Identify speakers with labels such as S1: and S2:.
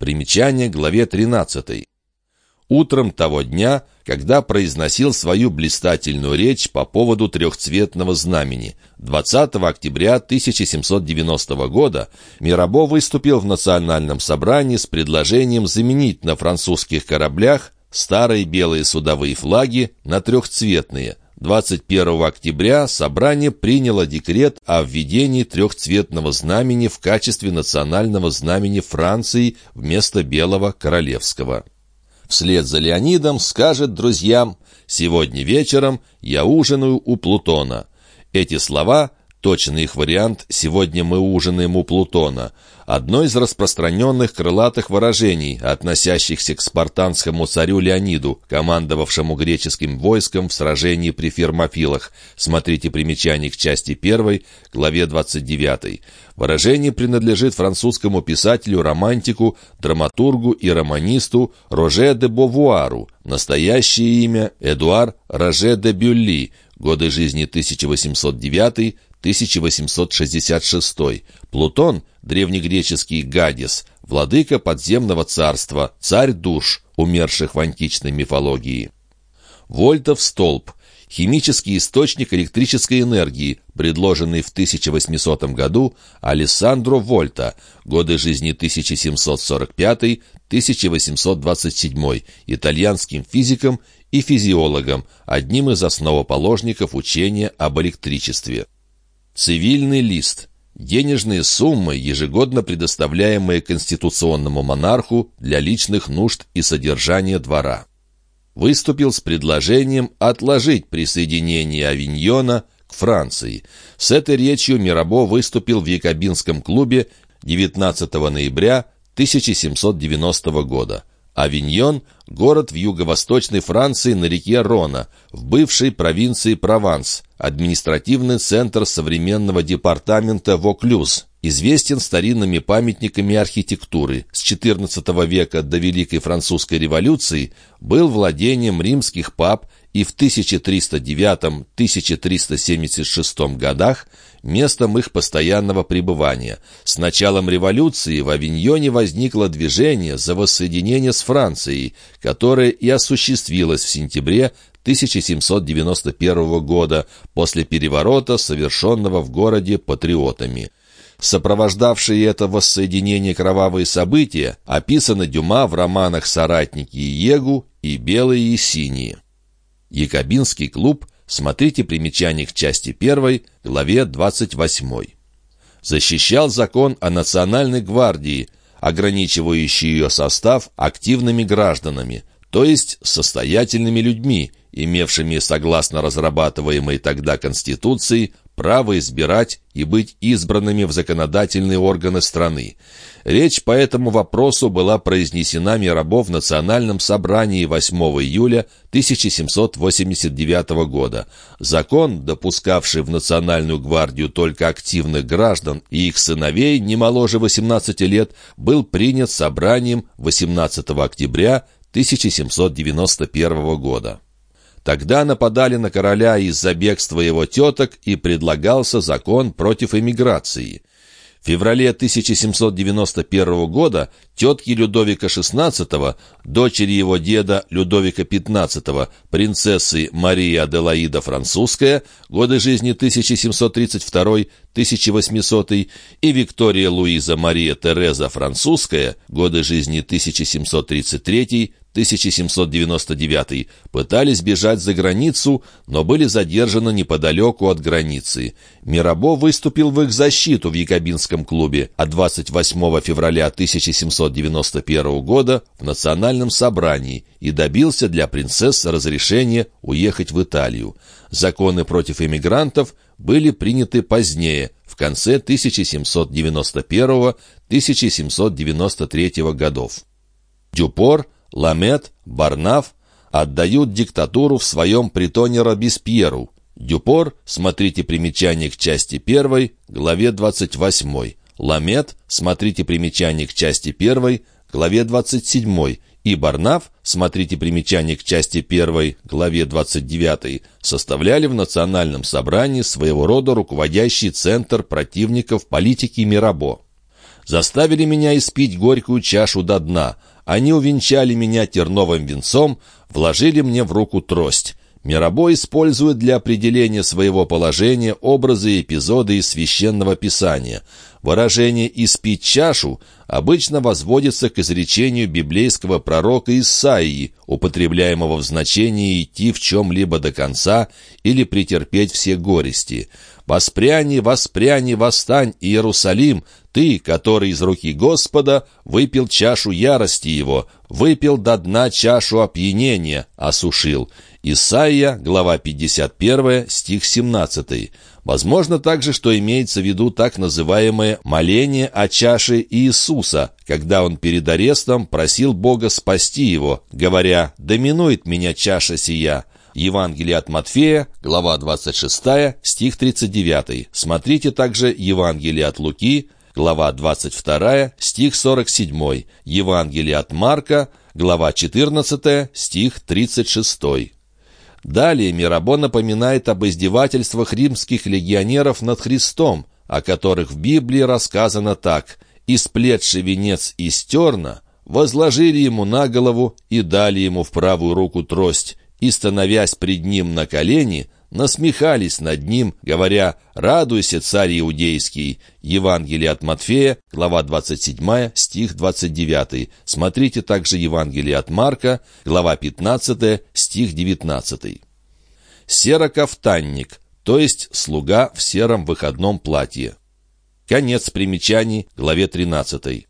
S1: Примечание к главе 13. Утром того дня, когда произносил свою блистательную речь по поводу трехцветного знамени, 20 октября 1790 года Мирабо выступил в национальном собрании с предложением заменить на французских кораблях старые белые судовые флаги на трехцветные. 21 октября собрание приняло декрет о введении трехцветного знамени в качестве национального знамени Франции вместо белого королевского вслед за Леонидом скажет друзьям «Сегодня вечером я ужинаю у Плутона». Эти слова Точный их вариант «сегодня мы ужинаем у Плутона» — одно из распространенных крылатых выражений, относящихся к спартанскому царю Леониду, командовавшему греческим войском в сражении при Фермофилах. Смотрите примечание к части 1, главе 29. Выражение принадлежит французскому писателю-романтику, драматургу и романисту Роже де Бовуару, настоящее имя Эдуар Роже де Бюлли, годы жизни 1809 1866. Плутон, древнегреческий Гадис, владыка подземного царства, царь душ, умерших в античной мифологии. Вольтов столб – химический источник электрической энергии, предложенный в 1800 году Алессандро Вольта, годы жизни 1745-1827, итальянским физиком и физиологом, одним из основоположников учения об электричестве. Цивильный лист – денежные суммы, ежегодно предоставляемые конституционному монарху для личных нужд и содержания двора. Выступил с предложением отложить присоединение Авиньона к Франции. С этой речью Мирабо выступил в Якобинском клубе 19 ноября 1790 года. Авиньон – город в юго-восточной Франции на реке Рона, в бывшей провинции Прованс, административный центр современного департамента Воклюз, известен старинными памятниками архитектуры. С XIV века до Великой Французской революции был владением римских пап и в 1309-1376 годах местом их постоянного пребывания. С началом революции в Авиньоне возникло движение за воссоединение с Францией, которое и осуществилось в сентябре 1791 года после переворота, совершенного в городе патриотами. Сопровождавшие это воссоединение кровавые события описаны Дюма в романах «Соратники Егу» и «Белые и синие». Якобинский клуб, смотрите примечание к части 1, главе 28. Защищал закон о Национальной гвардии, ограничивающий ее состав активными гражданами, то есть состоятельными людьми, имевшими, согласно разрабатываемой тогда Конституции, право избирать и быть избранными в законодательные органы страны. Речь по этому вопросу была произнесена Мирабо в Национальном собрании 8 июля 1789 года. Закон, допускавший в Национальную гвардию только активных граждан и их сыновей не моложе 18 лет, был принят собранием 18 октября 1791 года. Тогда нападали на короля из-за бегства его теток и предлагался закон против эмиграции. В феврале 1791 года тетки Людовика XVI, дочери его деда Людовика XV, принцессы Мария Аделаида Французская, годы жизни 1732-1800, и Виктория Луиза Мария Тереза Французская, годы жизни 1733 1799 пытались бежать за границу, но были задержаны неподалеку от границы. Мирабо выступил в их защиту в Якобинском клубе, а 28 февраля 1791 года в Национальном собрании и добился для принцесс разрешения уехать в Италию. Законы против эмигрантов были приняты позднее, в конце 1791-1793 годов. Дюпор – Ламет, Барнаф отдают диктатуру в своем притоне Робеспьеру. Дюпор, смотрите примечание к части 1, главе 28. Ламет, смотрите примечание к части 1, главе 27. И Барнаф, смотрите примечание к части 1, главе 29, составляли в Национальном собрании своего рода руководящий центр противников политики Мирабо. Заставили меня испить горькую чашу до дна. Они увенчали меня терновым венцом, вложили мне в руку трость. Мирабой использует для определения своего положения образы и эпизоды из Священного Писания. Выражение «испить чашу» обычно возводится к изречению библейского пророка Исаии, употребляемого в значении «идти в чем-либо до конца» или «претерпеть все горести». «Воспряни, воспряни, восстань, Иерусалим, ты, который из руки Господа выпил чашу ярости его, выпил до дна чашу опьянения, осушил». Исаия, глава 51, стих 17. Возможно также, что имеется в виду так называемое «моление о чаше Иисуса», когда он перед арестом просил Бога спасти его, говоря «доминует меня чаша сия». Евангелие от Матфея, глава 26, стих 39. Смотрите также Евангелие от Луки, глава 22, стих 47. Евангелие от Марка, глава 14, стих 36. Далее Мирабо напоминает об издевательствах римских легионеров над Христом, о которых в Библии рассказано так. «Исплетший венец из терна возложили ему на голову и дали ему в правую руку трость, и, становясь пред ним на колени, насмехались над ним, говоря «Радуйся, царь иудейский». Евангелие от Матфея, глава 27, стих 29. Смотрите также Евангелие от Марка, глава 15, стих 19. Серокафтанник, то есть слуга в сером выходном платье. Конец примечаний, главе 13.